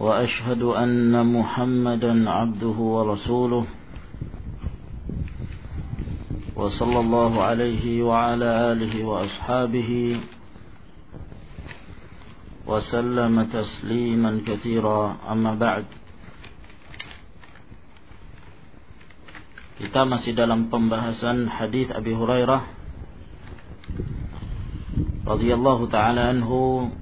وأشهد أن محمدا عبده ورسوله. وصلى الله عليه وعلى آله وأصحابه وسلم تسليما كثيرا. أما بعد Kita masih dalam pembahasan hadis Abi Hurairah radhiyallahu taala anhu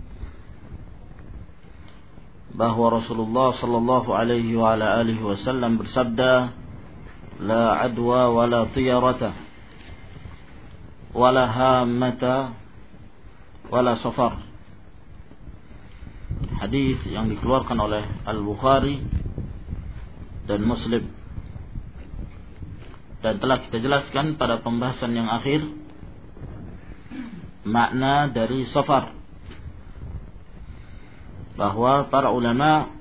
bahwa Rasulullah sallallahu alaihi wa ala alihi wasallam bersabda la adwa wala tiyarata wala hamata wala safar. Hadis yang dikeluarkan oleh Al-Bukhari dan Muslim. Dan telah kita jelaskan pada pembahasan yang akhir makna dari safar bahwa para ulama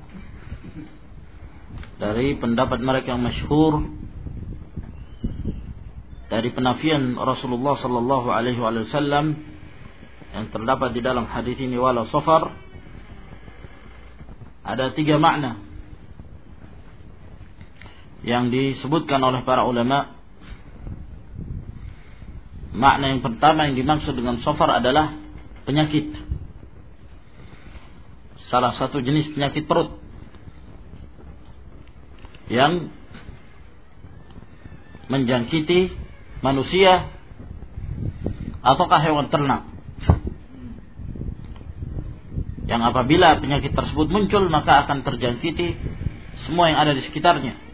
dari pendapat mereka yang masyhur dari penafian Rasulullah sallallahu alaihi wasallam yang terdapat di dalam hadis ini wala safar ada tiga makna yang disebutkan oleh para ulama. Makna yang pertama yang dimaksud dengan sofar adalah penyakit salah satu jenis penyakit perut yang menjangkiti manusia ataukah hewan ternak yang apabila penyakit tersebut muncul maka akan terjangkiti semua yang ada di sekitarnya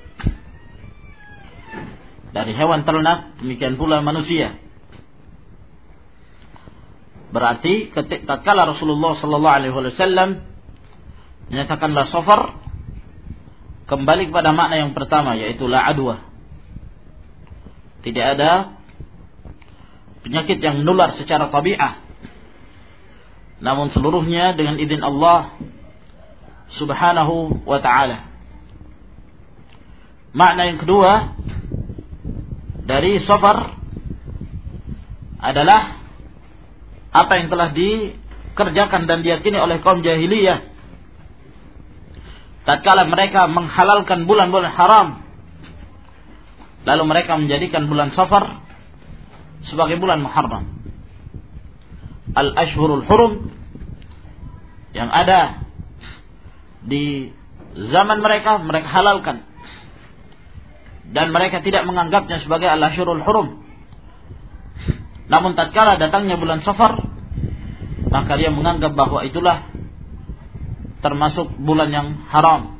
dari hewan ternak demikian pula manusia. Berarti ketika Rasulullah sallallahu alaihi wasallam menyatakanlah safar kembali kepada makna yang pertama yaitu la adwa. Tidak ada penyakit yang menular secara tabiat. Namun seluruhnya dengan izin Allah Subhanahu wa taala. Makna yang kedua dari safar adalah apa yang telah dikerjakan dan diyakini oleh kaum jahiliyah tatkala mereka menghalalkan bulan-bulan haram lalu mereka menjadikan bulan safar sebagai bulan muharram al-ashhurul hurum yang ada di zaman mereka mereka halalkan dan mereka tidak menganggapnya sebagai al-ashurul hurum. Namun tatkala datangnya bulan Safar, maka dia menganggap bahwa itulah termasuk bulan yang haram.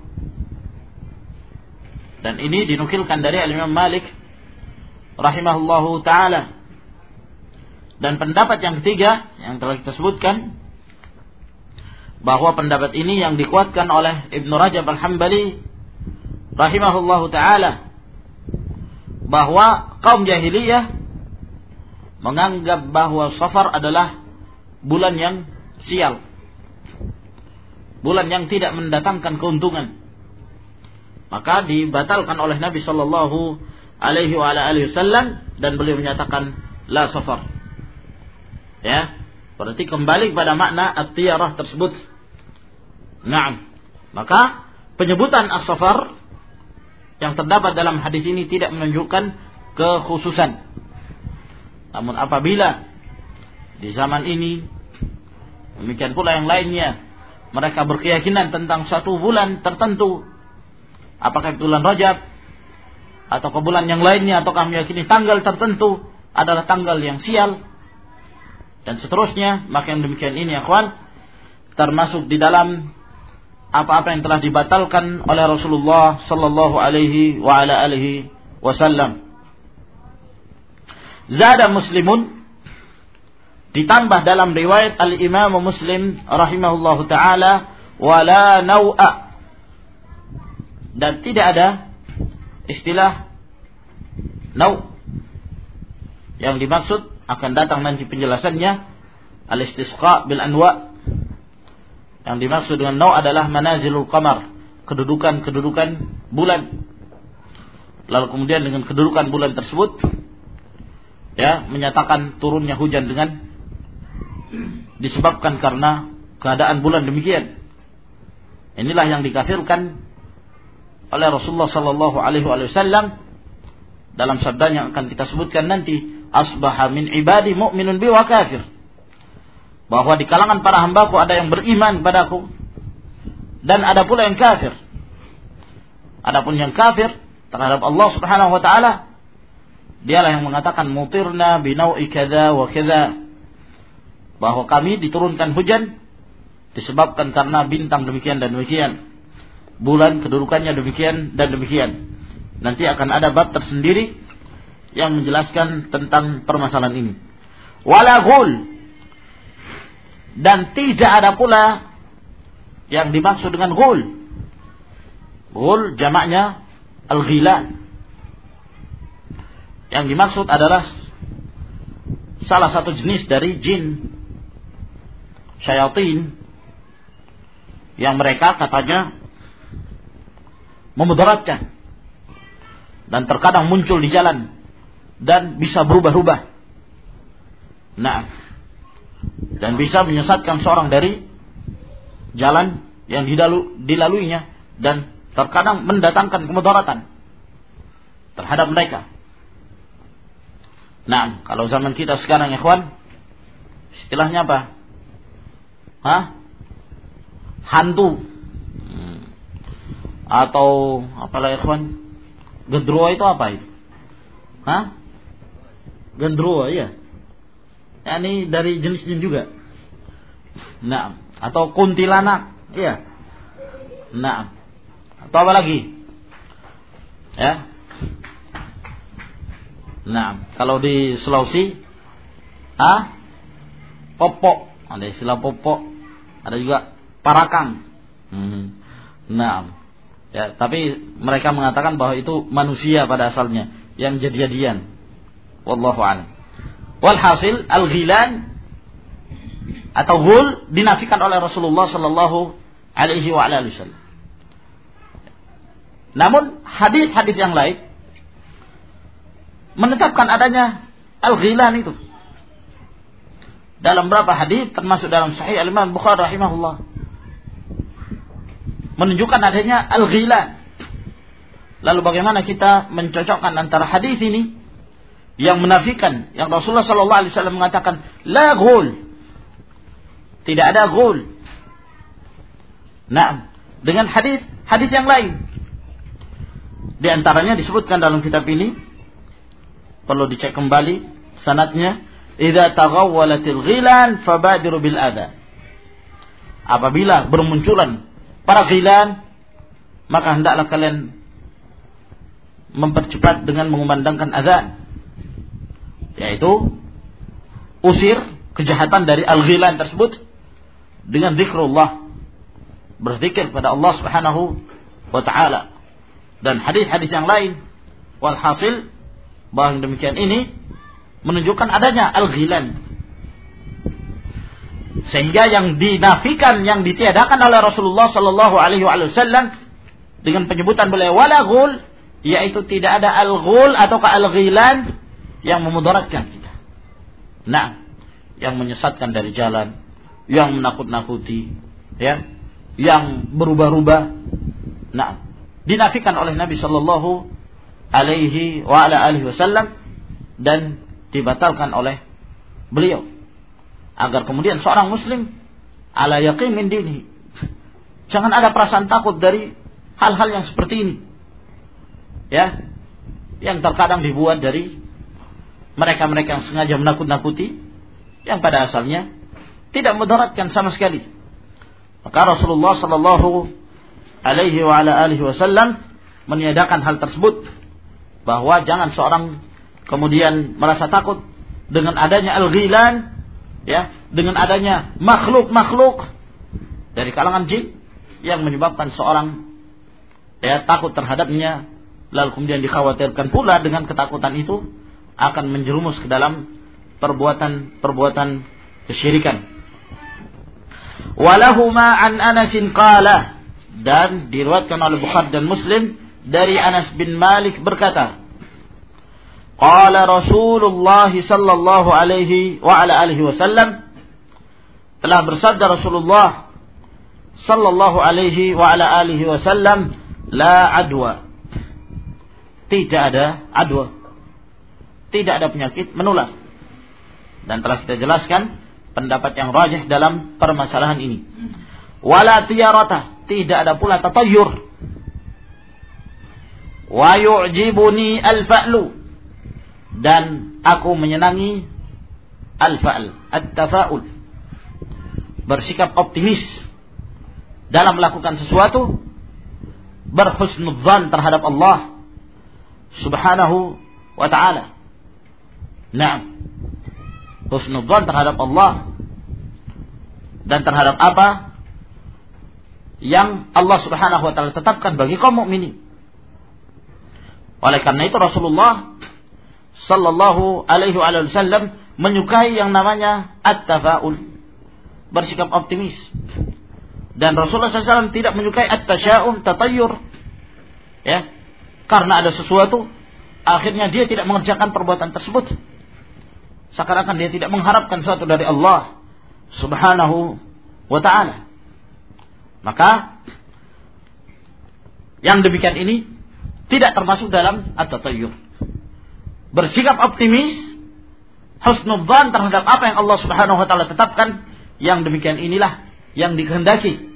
Dan ini dinukilkan dari Al-Imam Malik rahimahullahu taala. Dan pendapat yang ketiga yang telah kita sebutkan bahwa pendapat ini yang dikuatkan oleh Ibnu Rajab Al-Hambali rahimahullahu taala bahwa kaum jahiliyah menganggap bahwa Safar adalah bulan yang sial. Bulan yang tidak mendatangkan keuntungan. Maka dibatalkan oleh Nabi Shallallahu alaihi wasallam dan beliau menyatakan la safar. Ya, berarti kembali kepada makna at-tiyarah tersebut. Naam. Maka penyebutan as-safar yang terdapat dalam hadis ini tidak menunjukkan kekhususan. Namun apabila di zaman ini demikian pula yang lainnya mereka berkeyakinan tentang satu bulan tertentu apakah bulan Rajab atau ke bulan yang lainnya ataukah meyakini tanggal tertentu adalah tanggal yang sial dan seterusnya maka yang demikian ini akhwan termasuk di dalam apa-apa yang telah dibatalkan oleh Rasulullah sallallahu alaihi wa ala alihi wasallam. Zada Muslimun ditambah dalam riwayat Al-Imam Muslim rahimahullahu taala wala nau'a dan tidak ada istilah nau. Yang dimaksud akan datang nanti penjelasannya al-istisqa bil anwa. Yang dimaksud dengan nau adalah manazilul qamar kedudukan-kedudukan bulan. Lalu kemudian dengan kedudukan bulan tersebut ya menyatakan turunnya hujan dengan disebabkan karena keadaan bulan demikian. Inilah yang dikafirkan oleh Rasulullah sallallahu alaihi wasallam dalam sabda yang akan kita sebutkan nanti asbaha min ibadi mu'minun bi kafir. Bahwa di kalangan para hambaku ada yang beriman padaku dan ada pula yang kafir. Adapun yang kafir terhadap Allah Subhanahu wa taala dialah yang mengatakan mutirna binau'i kadza wa kadza bahwa kami diturunkan hujan disebabkan karena bintang demikian dan demikian bulan kedudukannya demikian dan demikian Nanti akan ada bab tersendiri yang menjelaskan tentang permasalahan ini. Walagul dan tidak ada pula yang dimaksud dengan gul. Gul jamaknya al-ghilan. Yang dimaksud adalah salah satu jenis dari jin syayatin yang mereka katanya memudaratkan dan terkadang muncul di jalan dan bisa berubah-ubah. Nah, dan bisa menyesatkan seorang dari jalan yang dilalu, dilaluinya dan terkadang mendatangkan kemudaratan terhadap mereka. Nah, kalau zaman kita sekarang ikhwan, istilahnya apa? Hah? Hantu. Hmm. Atau apalah ikhwan? Gendruwo itu apa itu? Hah? Gendruwo ya. Ya ini dari jenis jin juga. Nah, atau kuntilanak, iya. Nah, atau apa lagi? Ya. Nah, kalau di Sulawesi, ah, popok, ada istilah popok, ada juga parakang. Hmm. Nah, Ya, tapi mereka mengatakan bahwa itu manusia pada asalnya yang jadi-jadian. Wallahu a'lam. Walhasil al-ghilan atau ghul dinafikan oleh Rasulullah sallallahu alaihi wa alihi wasallam. Namun hadis-hadis yang lain menetapkan adanya al-ghilan itu. Dalam berapa hadis termasuk dalam Sahih Al-Imam Bukhari rahimahullah menunjukkan adanya al-ghilan. Lalu bagaimana kita mencocokkan antara hadis ini yang menafikan yang Rasulullah sallallahu alaihi wasallam mengatakan la ghul. Tidak ada ghul. Nah, dengan hadis hadis yang lain. Di antaranya disebutkan dalam kitab ini perlu dicek kembali sanatnya idza taghawwalatil ghilan fabadiru bil adha. Apabila bermunculan para ghilan maka hendaklah kalian mempercepat dengan mengumandangkan azan yaitu usir kejahatan dari al-ghilan tersebut dengan zikrullah berzikir pada Allah Subhanahu wa taala dan hadis-hadis yang lain walhasil bahwa demikian ini menunjukkan adanya al-ghilan sehingga yang dinafikan, yang ditiadakan oleh Rasulullah Sallallahu Alaihi Wasallam dengan penyebutan beliau wala ghul, yaitu tidak ada al-ghul atau al-ghilan yang memudaratkan kita. Nah, yang menyesatkan dari jalan, yang menakut-nakuti, ya, yang berubah-ubah. Nah, dinafikan oleh Nabi Sallallahu Alaihi Wasallam dan dibatalkan oleh beliau agar kemudian seorang muslim ala yaqin min dini. Jangan ada perasaan takut dari hal-hal yang seperti ini. Ya. Yang terkadang dibuat dari mereka-mereka yang sengaja menakut-nakuti yang pada asalnya tidak mudaratkan sama sekali. Maka Rasulullah sallallahu alaihi wa ala alihi wasallam meniadakan hal tersebut bahwa jangan seorang kemudian merasa takut dengan adanya al-ghilan ya dengan adanya makhluk-makhluk dari kalangan jin yang menyebabkan seorang ya takut terhadapnya lalu kemudian dikhawatirkan pula dengan ketakutan itu akan menjerumus ke dalam perbuatan-perbuatan kesyirikan. Walahuma an Anasin qala dan diriwayatkan oleh Bukhari dan Muslim dari Anas bin Malik berkata, Qala Rasulullah sallallahu alaihi wa ala alihi wasallam telah bersabda Rasulullah sallallahu alaihi wa ala alihi wasallam la adwa. Tidak ada adwa. Tidak ada penyakit menular. Dan telah kita jelaskan pendapat yang rajih dalam permasalahan ini. Wala tiyarata, tidak ada pula tatayyur. Wa yu'jibuni al-fa'lu dan aku menyenangi al-fa'l, at-tafa'ul. Bersikap optimis dalam melakukan sesuatu, berhusnudzan terhadap Allah Subhanahu wa taala. Nah, husnudzan terhadap Allah dan terhadap apa yang Allah Subhanahu wa taala tetapkan bagi kaum mukminin. Oleh karena itu Rasulullah sallallahu alaihi wasallam menyukai yang namanya at-tafaul. Bersikap optimis. Dan Rasulullah SAW tidak menyukai at-tasya'um, tatayyur. Ya. Karena ada sesuatu, akhirnya dia tidak mengerjakan perbuatan tersebut. Seakan-akan dia tidak mengharapkan sesuatu dari Allah Subhanahu wa taala. Maka yang demikian ini tidak termasuk dalam at-tatayyur bersikap optimis, husnudzan terhadap apa yang Allah Subhanahu wa taala tetapkan, yang demikian inilah yang dikehendaki.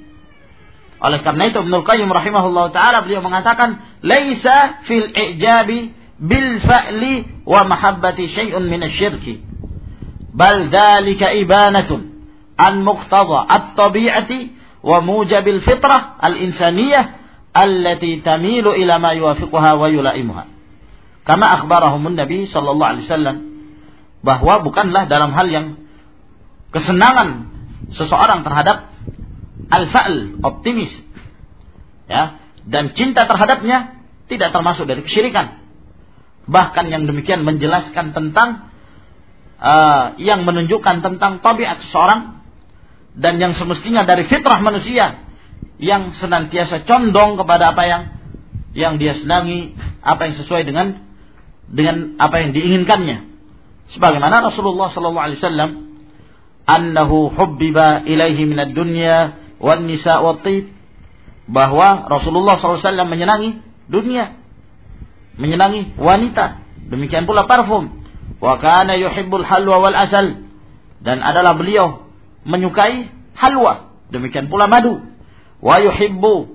Oleh karena itu Ibnu Qayyim rahimahullah taala beliau mengatakan, "Laisa fil ijabi bil fa'li wa mahabbati syai'un min asy-syirki." Bal dzalika ibanatun an muqtada at-tabi'ati wa mujabil fitrah al-insaniyah allati tamilu ila ma yuwafiquha wa yulaimuha. Karena akhbarahumun Nabi sallallahu alaihi wasallam bahwa bukanlah dalam hal yang kesenangan seseorang terhadap al-fa'l, optimis. Ya, dan cinta terhadapnya tidak termasuk dari kesyirikan. Bahkan yang demikian menjelaskan tentang uh, yang menunjukkan tentang tabiat seseorang dan yang semestinya dari fitrah manusia yang senantiasa condong kepada apa yang yang dia senangi, apa yang sesuai dengan dengan apa yang diinginkannya. Sebagaimana Rasulullah sallallahu alaihi wasallam annahu hubbiba ilaihi minad dunya wan nisa wat bahwa Rasulullah SAW menyenangi dunia, menyenangi wanita, demikian pula parfum. Wa kana yuhibbul halwa wal asal dan adalah beliau menyukai halwa, demikian pula madu. Wa yuhibbu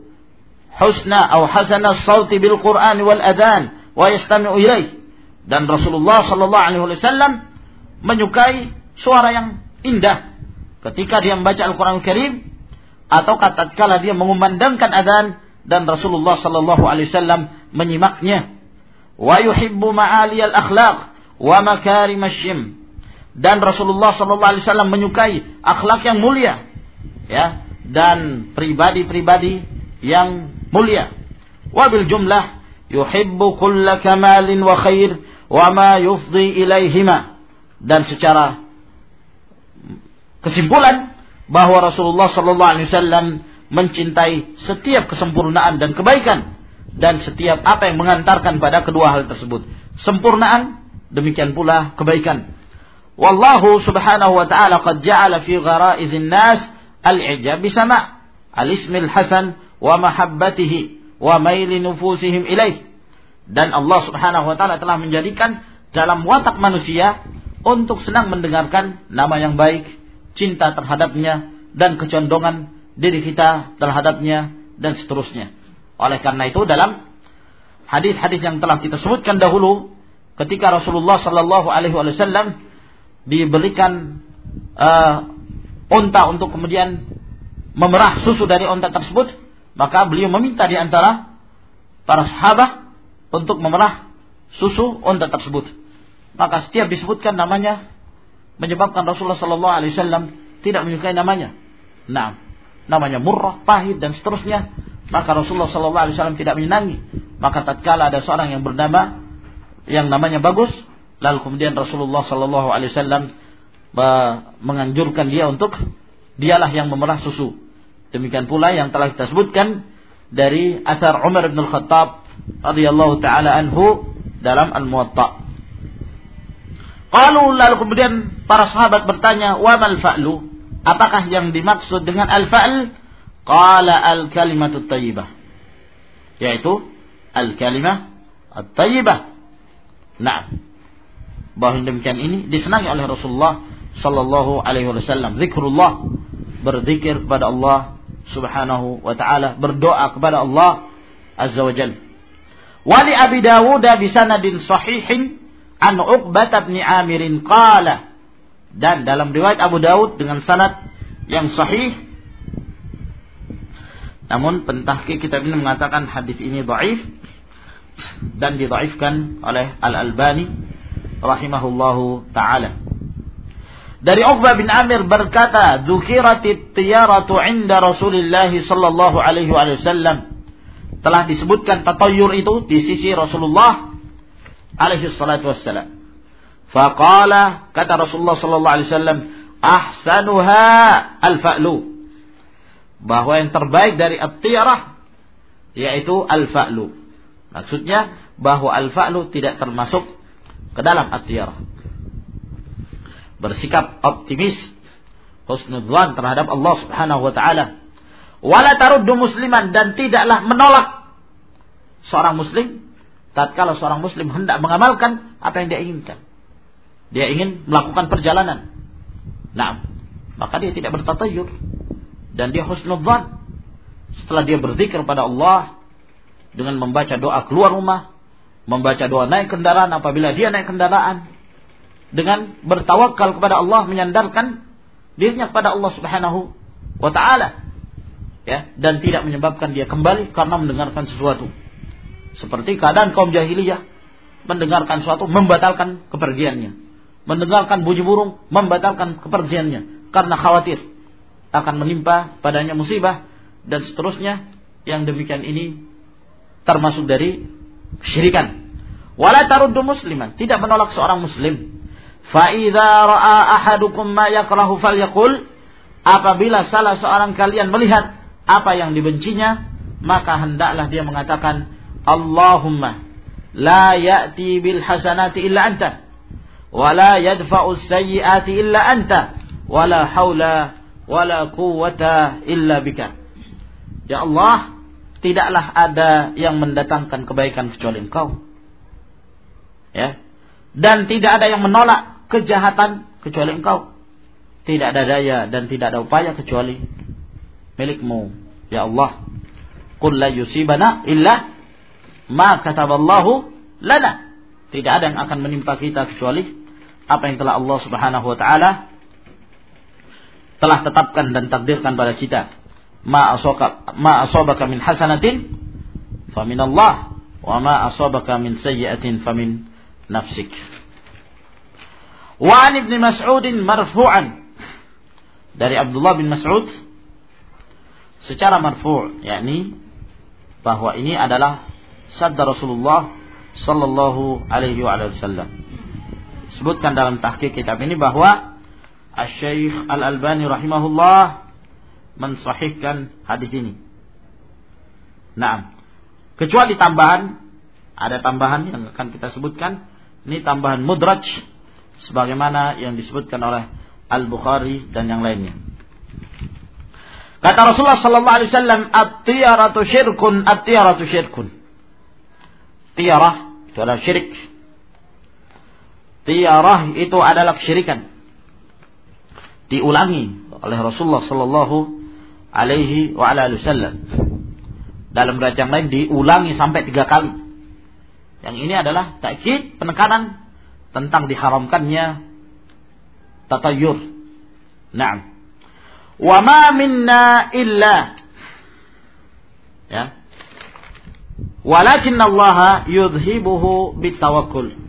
husna atau hasana sauti bil Qur'an wal adhan wa yastami'u ilaih dan Rasulullah Shallallahu Alaihi Wasallam menyukai suara yang indah ketika dia membaca Al-Quran Karim atau kata kala dia mengumandangkan adzan dan Rasulullah Shallallahu Alaihi Wasallam menyimaknya. Wa yuhibbu ma'ali al-akhlaq wa makarim syim dan Rasulullah Shallallahu Alaihi Wasallam menyukai akhlak yang mulia, ya, dan pribadi-pribadi yang mulia. Wabil jumlah yuhibbu kulla kamalin wa khair wa ma yufdi ilaihima dan secara kesimpulan bahwa Rasulullah sallallahu alaihi wasallam mencintai setiap kesempurnaan dan kebaikan dan setiap apa yang mengantarkan pada kedua hal tersebut. Sempurnaan demikian pula kebaikan. Wallahu subhanahu wa ta'ala qad ja'ala fi gharaizin nas al-ijab bisama' al-ismil hasan wa mahabbatihi wa maili nufusihim ilaih dan Allah Subhanahu wa taala telah menjadikan dalam watak manusia untuk senang mendengarkan nama yang baik, cinta terhadapnya dan kecondongan diri kita terhadapnya dan seterusnya. Oleh karena itu dalam hadis-hadis yang telah kita sebutkan dahulu ketika Rasulullah Shallallahu alaihi wasallam diberikan uh, unta untuk kemudian memerah susu dari unta tersebut, maka beliau meminta di antara para sahabat untuk memerah susu unta tersebut. Maka setiap disebutkan namanya menyebabkan Rasulullah Sallallahu Alaihi Wasallam tidak menyukai namanya. Nah, namanya murrah, pahit dan seterusnya. maka Rasulullah SAW tidak menyenangi. Maka tatkala ada seorang yang bernama yang namanya bagus, lalu kemudian Rasulullah SAW menganjurkan dia untuk dialah yang memerah susu. Demikian pula yang telah kita sebutkan dari asar Umar bin Al-Khattab radhiyallahu taala anhu dalam Al-Muwatta. Qalu lalu kemudian para sahabat bertanya, "Wa mal fa'lu?" Apakah yang dimaksud dengan al-fa'l? Qala al-kalimatu thayyibah. Yaitu al-kalimah at-thayyibah. Nah, bahwa demikian ini disenangi oleh Rasulullah sallallahu alaihi wasallam. Zikrullah berzikir kepada Allah Subhanahu wa taala, berdoa kepada Allah Azza wa Jalla. Wali Abi Dawud bi sanadin sahihin an Uqbah bin Amir qala dan dalam riwayat Abu Daud dengan sanad yang sahih namun pentahki kitab ini mengatakan hadis ini dhaif dan didhaifkan oleh Al-Albani rahimahullahu taala. Dari Uqbah bin Amir berkata, "Dzukiratit tiyaratu 'inda Rasulillah sallallahu alaihi wasallam." Telah disebutkan tatayur itu di sisi Rasulullah alaihi salatu wassalam. Faqala kata Rasulullah sallallahu alaihi wasallam, ahsanuha al-fa'lu. Bahwa yang terbaik dari at-tiyarah yaitu al-fa'lu. Maksudnya bahwa al-fa'lu tidak termasuk ke dalam at-tiyarah. Bersikap optimis, husnudzan terhadap Allah Subhanahu wa taala. Wala taruddu musliman dan tidaklah menolak seorang muslim tatkala seorang muslim hendak mengamalkan apa yang dia inginkan. Dia ingin melakukan perjalanan. Nah, maka dia tidak bertatayur. Dan dia husnudzan. Setelah dia berzikir pada Allah dengan membaca doa keluar rumah, membaca doa naik kendaraan apabila dia naik kendaraan, dengan bertawakal kepada Allah menyandarkan dirinya kepada Allah Subhanahu wa taala. Ya, dan tidak menyebabkan dia kembali karena mendengarkan sesuatu. Seperti keadaan kaum jahiliyah mendengarkan sesuatu membatalkan kepergiannya. Mendengarkan bunyi burung membatalkan kepergiannya. Karena khawatir akan menimpa padanya musibah dan seterusnya. Yang demikian ini termasuk dari syirikan wala taruddu musliman. Tidak menolak seorang muslim fa idza ra'a ahadukum ma yakrahu falyaqul apabila salah seorang kalian melihat apa yang dibencinya maka hendaklah dia mengatakan Allahumma la ya'ti bil hasanati illa anta wala yadfa'u sayyi'ati illa anta wala haula wala quwwata illa bika. Ya Allah tidaklah ada yang mendatangkan kebaikan kecuali engkau. Ya. Dan tidak ada yang menolak kejahatan kecuali engkau. Tidak ada daya dan tidak ada upaya kecuali milikmu. Ya Allah. Qul la yusibana illa ma kataballahu lana. Tidak ada yang akan menimpa kita kecuali apa yang telah Allah Subhanahu wa taala telah tetapkan dan takdirkan pada kita. Ma asaka ma asabaka min hasanatin min Allah. Wa ma asabaka min sayyi'atin min nafsik. Wa an Mas'ud marfu'an. Dari Abdullah bin Mas'ud. Secara marfu' yakni bahwa ini adalah sabda Rasulullah sallallahu alaihi wasallam. Sebutkan dalam tahqiq kitab ini bahwa Asy-Syaikh Al-Albani rahimahullah mensahihkan hadis ini. Nah, kecuali tambahan ada tambahan yang akan kita sebutkan. Ini tambahan mudraj sebagaimana yang disebutkan oleh Al-Bukhari dan yang lainnya. Kata Rasulullah sallallahu alaihi wasallam, "At-tiyaratu syirkun, at-tiyaratu syirkun." Tiarah itu adalah syirik tiarah itu adalah kesyirikan. Diulangi oleh Rasulullah sallallahu alaihi wa ala wasallam. Dalam riwayat lain diulangi sampai tiga kali. Yang ini adalah takkid penekanan tentang diharamkannya tatayur. Naam. Wa ma minna illa ya. Walakin Allah yudhibuhu bitawakkul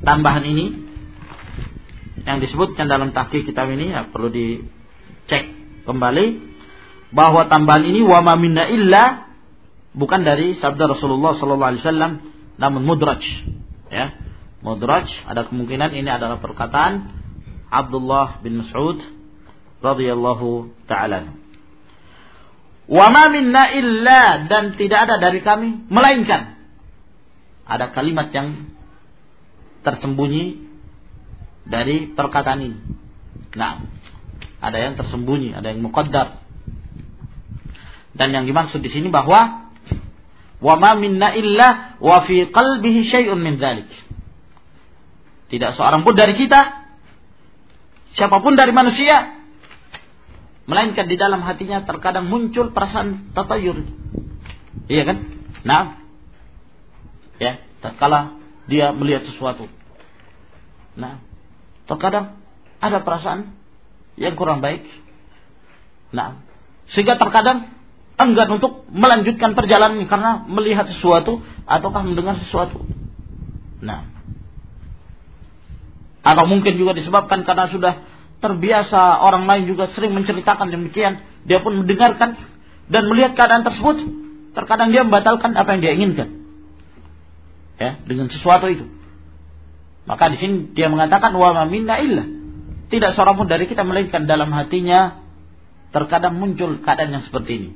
tambahan ini yang disebutkan dalam tahqiq kitab ini ya perlu dicek kembali bahwa tambahan ini wa ma minna illa bukan dari sabda Rasulullah sallallahu alaihi wasallam namun mudraj ya. Mudraj ada kemungkinan ini adalah perkataan Abdullah bin Mas'ud radhiyallahu taala. Wa ma minna illa dan tidak ada dari kami melainkan ada kalimat yang tersembunyi dari perkataan ini. Nah ada yang tersembunyi ada yang muqaddar. Dan yang dimaksud di sini bahwa wa ma minna illa wa fi qalbihi syai'un min dzalik. Tidak seorang pun dari kita siapa pun dari manusia melainkan di dalam hatinya terkadang muncul perasaan tatayur. Iya kan? Nah. Ya, tatkala dia melihat sesuatu. Nah, terkadang ada perasaan yang kurang baik. Nah, sehingga terkadang enggan untuk melanjutkan perjalanan karena melihat sesuatu ataukah mendengar sesuatu. Nah, atau mungkin juga disebabkan karena sudah terbiasa orang lain juga sering menceritakan demikian, dia pun mendengarkan dan melihat keadaan tersebut, terkadang dia membatalkan apa yang dia inginkan. Ya, dengan sesuatu itu. Maka di sini dia mengatakan wa minna illa. Tidak seorang pun dari kita melainkan dalam hatinya terkadang muncul keadaan yang seperti ini.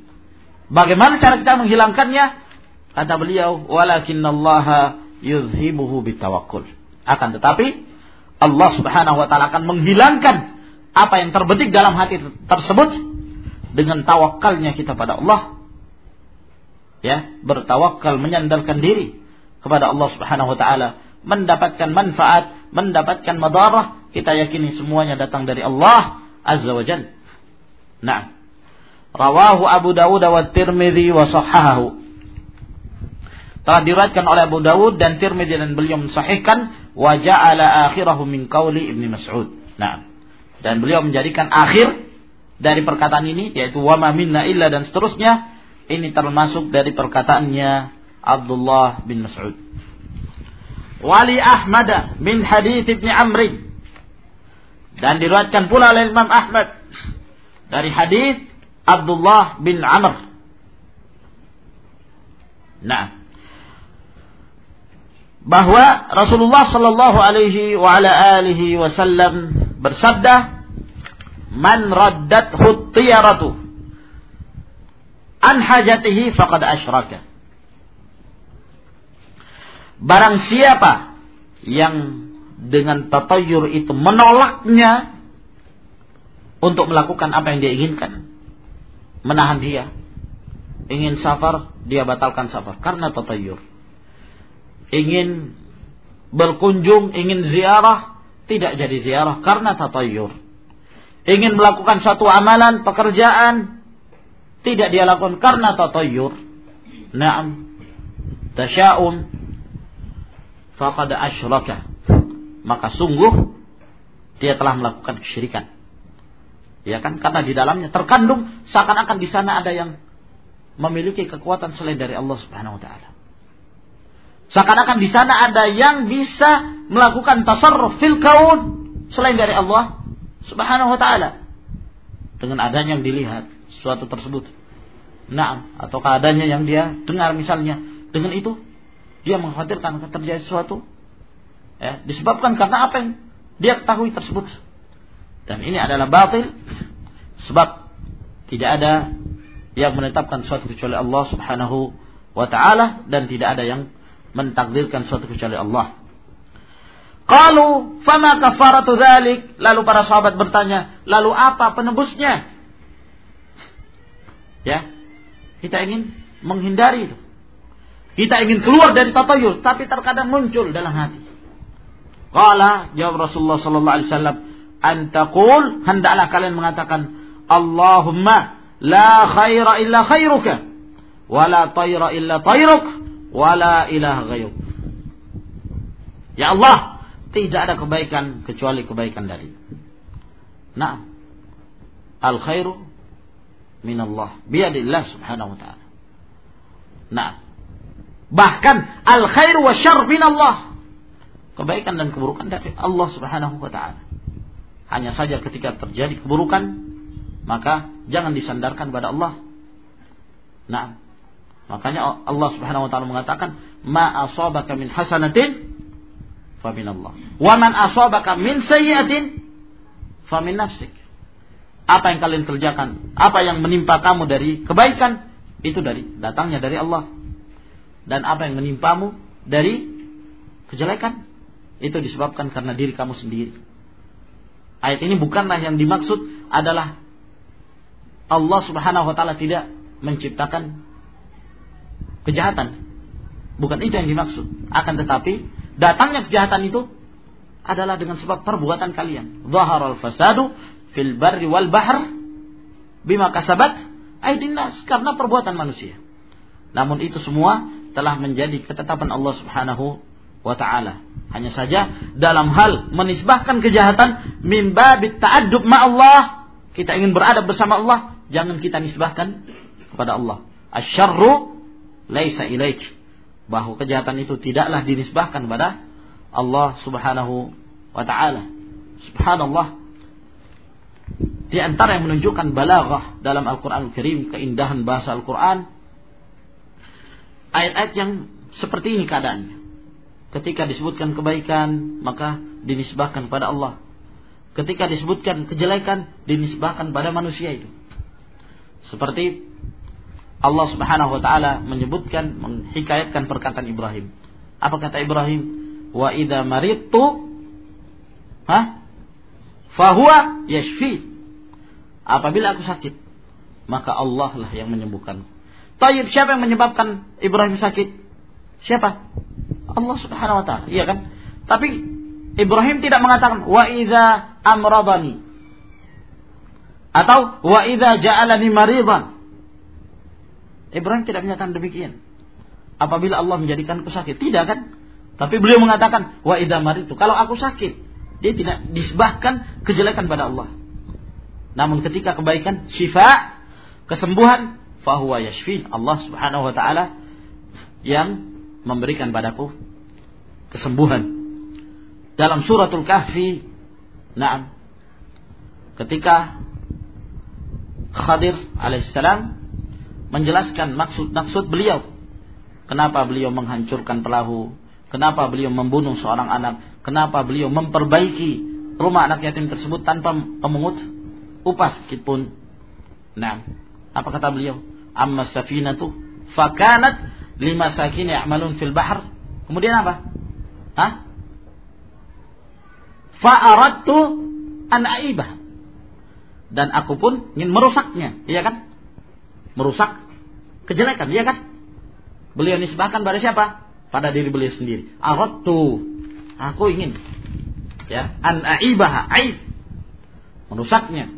Bagaimana cara kita menghilangkannya? Kata beliau, "Walakinallaha yuzhibuhu bitawakkul." Akan tetapi Allah Subhanahu wa taala akan menghilangkan apa yang terbetik dalam hati tersebut dengan tawakalnya kita pada Allah. Ya, bertawakal menyandarkan diri kepada Allah Subhanahu wa taala, mendapatkan manfaat, mendapatkan madarah, kita yakini semuanya datang dari Allah Azza wa Jalla. Nah, Rawahu Abu Dawud wa Tirmidzi wa sahahahu. Telah diriwayatkan oleh Abu Dawud dan Tirmidzi dan beliau mensahihkan wa ja'ala akhirahu min qauli Ibnu Mas'ud. Nah, dan beliau menjadikan akhir dari perkataan ini yaitu wa ma minna illa dan seterusnya ini termasuk dari perkataannya Abdullah bin Mas'ud. Wali Ahmad min hadits Ibnu Amr dan diriwayatkan pula oleh Imam Ahmad dari hadis Abdullah bin Amr. Nah, bahwa Rasulullah Shallallahu Alaihi wa ala alihi Wasallam bersabda, "Man raddat tiyaratu an hajatihi faqad asyraka." Barang siapa yang dengan tatayur itu menolaknya untuk melakukan apa yang dia inginkan, menahan dia. Ingin safar, dia batalkan safar karena tatayur. Ingin berkunjung, ingin ziarah, tidak jadi ziarah karena tatayur. Ingin melakukan satu amalan, pekerjaan, tidak dia lakukan karena tatayur. Naam. Tasya'um. Faqad asyraka. Maka sungguh dia telah melakukan kesyirikan. Ya kan? Karena di dalamnya terkandung seakan-akan di sana ada yang memiliki kekuatan selain dari Allah Subhanahu wa taala. Seakan-akan di sana ada yang bisa melakukan tasarruf fil kaun selain dari Allah Subhanahu wa taala. Dengan adanya yang dilihat suatu tersebut. Nah, atau keadaannya yang dia dengar misalnya, dengan itu dia mengkhawatirkan terjadi sesuatu ya, disebabkan karena apa yang dia ketahui tersebut. Dan ini adalah batil sebab tidak ada yang menetapkan suatu kecuali Allah Subhanahu wa taala dan tidak ada yang mentakdirkan suatu kecuali Allah. Qalu fama kafaratu dzalik? Lalu para sahabat bertanya, lalu apa penebusnya? Ya. Kita ingin menghindari itu. Kita ingin keluar dari tatayul, tapi terkadang muncul dalam hati. Qala jawab Rasulullah sallallahu alaihi wasallam, antakul hendaklah kalian mengatakan Allahumma la khaira illa khairuka wa la tayra illa tayruk wa la ilaha ghayruk. Ya Allah, tidak ada kebaikan kecuali kebaikan dari. Nah, al khairu min Allah biadillah subhanahu wa ta'ala. Nah, bahkan al khairu wa syarr min Allah. Kebaikan dan keburukan dari Allah subhanahu wa ta'ala. Hanya saja ketika terjadi keburukan, maka jangan disandarkan pada Allah. Nah, makanya Allah Subhanahu wa taala mengatakan, "Ma asabaka min hasanatin fa min Allah. Wa man asabaka min sayyi'atin fa min nafsik." Apa yang kalian kerjakan, apa yang menimpa kamu dari kebaikan, itu dari datangnya dari Allah. Dan apa yang menimpamu dari kejelekan, itu disebabkan karena diri kamu sendiri. Ayat ini bukanlah yang dimaksud adalah Allah Subhanahu wa taala tidak menciptakan kejahatan. Bukan itu yang dimaksud. Akan tetapi datangnya kejahatan itu adalah dengan sebab perbuatan kalian. Zaharal fasadu fil barri wal bahr bima kasabat karena perbuatan manusia. Namun itu semua telah menjadi ketetapan Allah Subhanahu wa taala. Hanya saja dalam hal menisbahkan kejahatan mimba ta'addub ma Allah, kita ingin beradab bersama Allah, jangan kita nisbahkan kepada Allah. Asyarru laisa ilaik. Bahwa kejahatan itu tidaklah dinisbahkan kepada Allah Subhanahu wa taala. Subhanallah. Di antara yang menunjukkan balaghah dalam Al-Qur'an Al Karim, keindahan bahasa Al-Qur'an, ayat-ayat yang seperti ini keadaannya. Ketika disebutkan kebaikan, maka dinisbahkan kepada Allah. Ketika disebutkan kejelekan, dinisbahkan pada manusia itu. Seperti Allah Subhanahu wa taala menyebutkan menghikayatkan perkataan Ibrahim. Apa kata Ibrahim? Wa idza maridtu ha? Fahuwa yashfi. Apabila aku sakit, maka Allah lah yang menyembuhkan. Tayyib siapa yang menyebabkan Ibrahim sakit? Siapa? Allah Subhanahu wa taala. Iya kan? Tapi Ibrahim tidak mengatakan wa idza amradani atau wa idza ja'alani maridan. Ibrahim tidak menyatakan demikian. Apabila Allah menjadikanku sakit, tidak kan? Tapi beliau mengatakan wa idza maritu. Kalau aku sakit, dia tidak disebahkan kejelekan pada Allah. Namun ketika kebaikan, syifa, kesembuhan, fahuwa yashfi. Allah Subhanahu wa taala yang memberikan padaku kesembuhan. Dalam suratul Kahfi, nah, ketika Khadir alaihissalam menjelaskan maksud-maksud beliau. Kenapa beliau menghancurkan perahu? Kenapa beliau membunuh seorang anak? Kenapa beliau memperbaiki rumah anak yatim tersebut tanpa pemungut upah sedikit pun? Nah, apa kata beliau? Amma safinatu fakanat lima sakin ya'malun fil bahr. Kemudian apa? Hah? Fa'aradtu an aibah dan aku pun ingin merusaknya, iya kan? Merusak kejelekan, iya kan? Beliau nisbahkan pada siapa? Pada diri beliau sendiri. Aradtu. Aku ingin ya, an aibaha, aib. Merusaknya.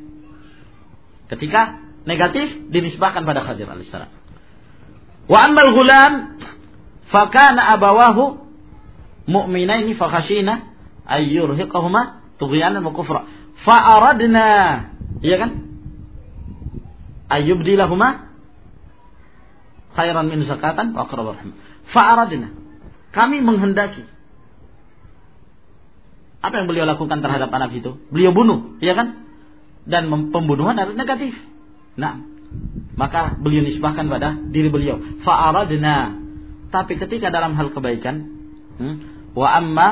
Ketika negatif dinisbahkan pada Khadir alaihissalam. Wa ammal gulam fakana abawahu mu'minaini fakhashina ayyurhiqahuma tughyanan wa kufra. Fa'aradna Iya kan? Ayyubdilahuma khairan min zakatan wa aqrab Fa'aradna. Kami menghendaki. Apa yang beliau lakukan terhadap anak itu? Beliau bunuh, iya kan? Dan pembunuhan adalah negatif. Nah, maka beliau nisbahkan pada diri beliau. Fa'aradna. Tapi ketika dalam hal kebaikan, hmm, wa amma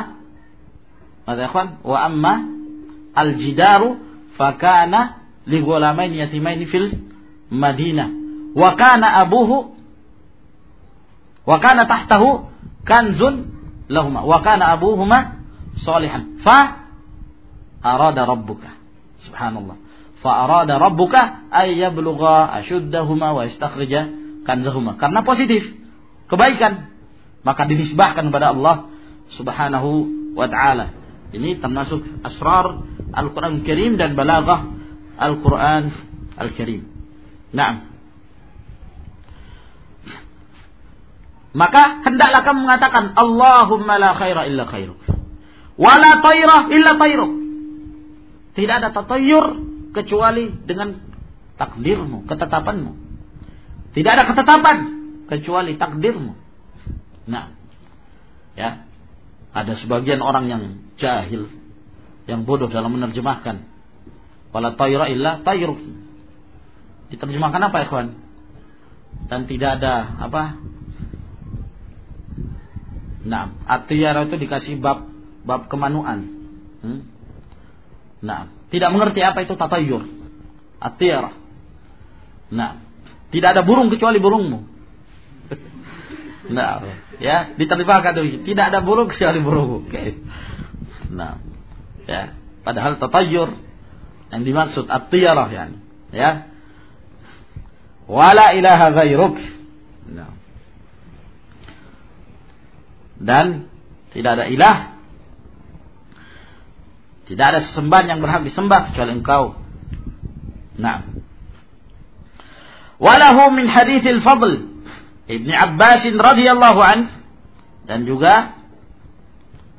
wa amma al-jidaru fakana li ghulamain yatimain fil Madinah. Wa kana abuhu wa kana tahtahu kanzun lahuma wa kana abuhuma salihan. Fa arada rabbuka. Subhanallah fa arada rabbuka ay yablugha ashuddahuma wa yastakhrija kanzahuma karena positif kebaikan maka dinisbahkan kepada Allah subhanahu wa ta'ala ini termasuk asrar Al-Quran Karim dan balaghah Al-Quran Al-Karim. Nah. Maka hendaklah kamu mengatakan Allahumma la khaira illa khairuk. Wa la tayra illa tayruk. Tidak ada tatayur kecuali dengan takdirmu, ketetapanmu. Tidak ada ketetapan kecuali takdirmu. Nah, ya, ada sebagian orang yang jahil, yang bodoh dalam menerjemahkan. Wala tayra illa tayruk. Diterjemahkan apa ya kawan? Dan tidak ada apa? Nah, atiyara itu dikasih bab bab kemanuan. Hmm? Nah, tidak mengerti apa itu tatayur. Atiyara. Nah, tidak ada burung kecuali burungmu. nah, ya, diterjemahkan dulu. Tidak ada burung kecuali burungmu. Okay. Nah, ya, padahal tatayur yang dimaksud at-tiyarah ya. Wala ilaha ghairuk. Nah. Dan tidak ada ilah tidak ada sesembahan yang berhak disembah kecuali engkau. Nah. Walahu min hadithil fadl Ibn Abbas radhiyallahu an dan juga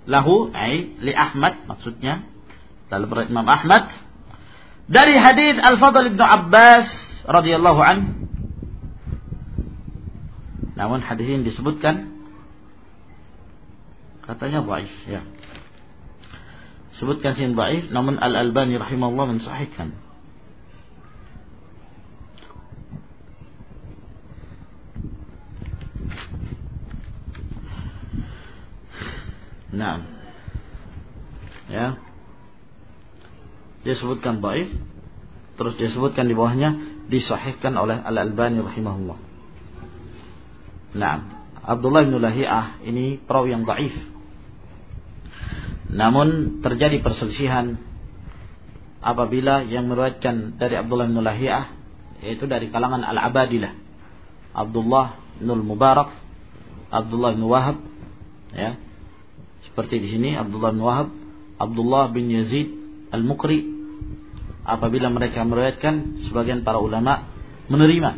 lahu ai li Ahmad maksudnya lalu Imam Ahmad dari hadis Al-Fadl Ibnu Abbas radhiyallahu an namun hadis ini disebutkan katanya dhaif ya sebutkan sini dhaif namun Al-Albani rahimahullah mensahihkan Nah. Ya. Dia sebutkan baik. Terus dia sebutkan di bawahnya disahihkan oleh Al-Albani rahimahullah. Nah, Abdullah bin Lahi'ah ini perawi yang dhaif. Namun terjadi perselisihan apabila yang meriwayatkan dari Abdullah bin Lahi'ah yaitu dari kalangan Al-Abadilah. Abdullah bin Mubarak, Abdullah bin Wahab, ya, seperti di sini Abdullah bin Wahab, Abdullah bin Yazid Al-Mukri apabila mereka meriwayatkan sebagian para ulama menerima.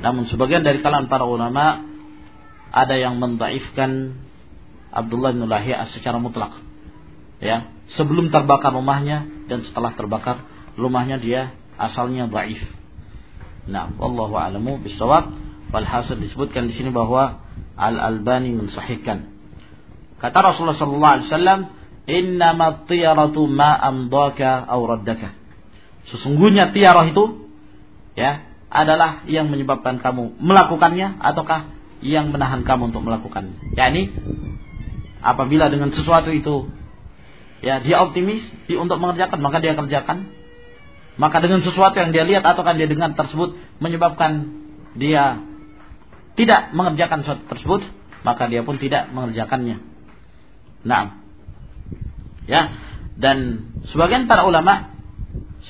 Namun sebagian dari kalangan para ulama ada yang mendaifkan Abdullah bin Lahiyah secara mutlak. Ya, sebelum terbakar rumahnya dan setelah terbakar rumahnya dia asalnya dhaif. Nah, wallahu a'lamu bisawab. Walhasil disebutkan di sini bahwa Al-Albani mensahihkan Kata Rasulullah sallallahu alaihi wasallam, "Innama tiyaratu ma amdaka aw raddaka." Sesungguhnya tiarah itu ya adalah yang menyebabkan kamu melakukannya ataukah yang menahan kamu untuk melakukannya. Yani apabila dengan sesuatu itu ya dia optimis dia untuk mengerjakan maka dia kerjakan. Maka dengan sesuatu yang dia lihat ataukah dia dengar tersebut menyebabkan dia tidak mengerjakan sesuatu tersebut, maka dia pun tidak mengerjakannya. Nah, ya dan sebagian para ulama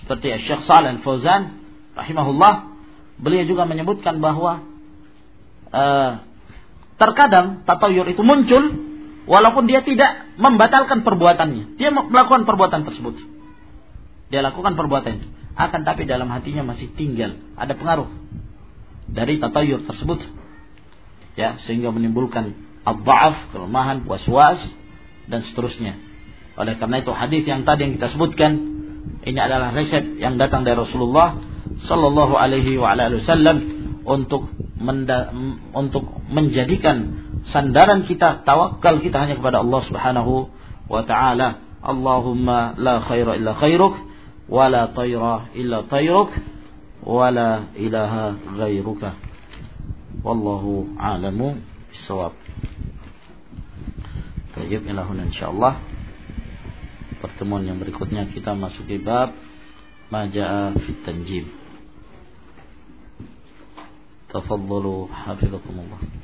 seperti Syekh Shalih Al Fauzan rahimahullah beliau juga menyebutkan bahwa uh, terkadang tatayur itu muncul walaupun dia tidak membatalkan perbuatannya. Dia melakukan perbuatan tersebut. Dia lakukan perbuatan itu. Akan tapi dalam hatinya masih tinggal. Ada pengaruh dari tatayur tersebut. Ya sehingga menimbulkan ad-dha'af kelemahan was-was dan seterusnya. Oleh karena itu hadis yang tadi yang kita sebutkan ini adalah resep yang datang dari Rasulullah Sallallahu Alaihi Wasallam untuk untuk menjadikan sandaran kita tawakal kita hanya kepada Allah Subhanahu wa taala. Allahumma la khaira illa khairuk wa la tayra illa tayruk wa la ilaha ghairuka. Wallahu a'lamu bisawab. Tayyib ilahun insyaallah Pertemuan yang berikutnya kita masuk di bab Maja'a fit tanjim Tafadzalu hafizakumullah